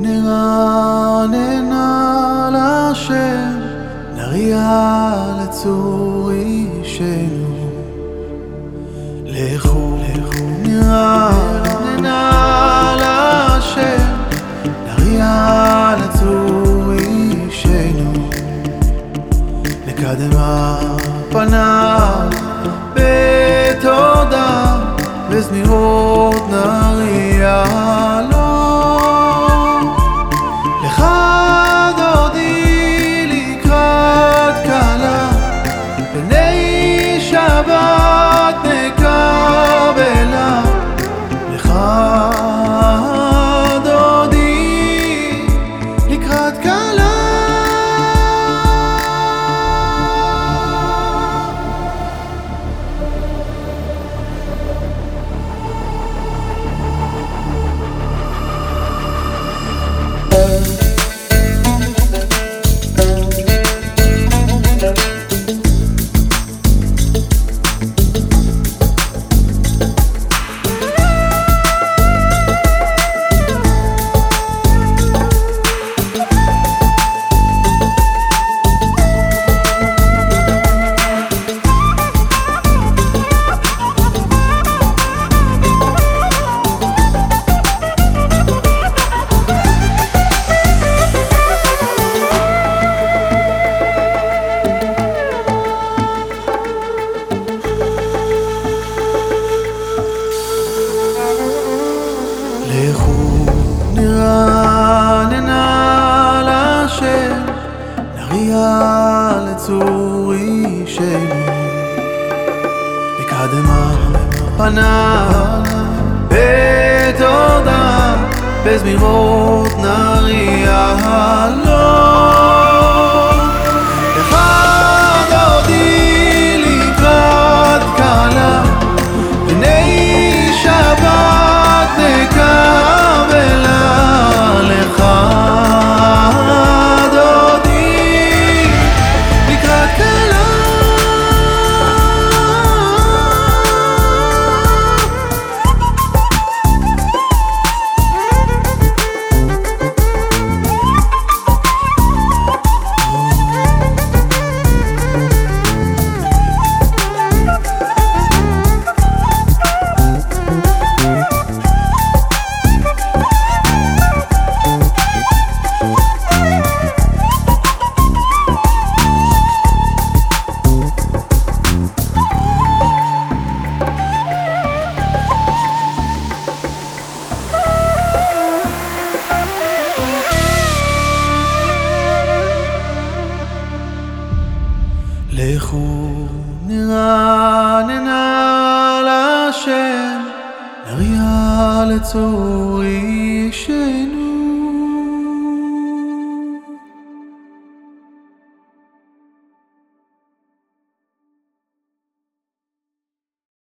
נרננה להשם, נריע לצור אישנו. לכו, לכו, נרננה להשם, נריע לצור אישנו. נקדמה פניו בתודה, בזמירות נריע לצור אישנו. נקדמה פניו בתודה, בזמירות נריע לכו נרננה להשם, נריע לצור אישנו.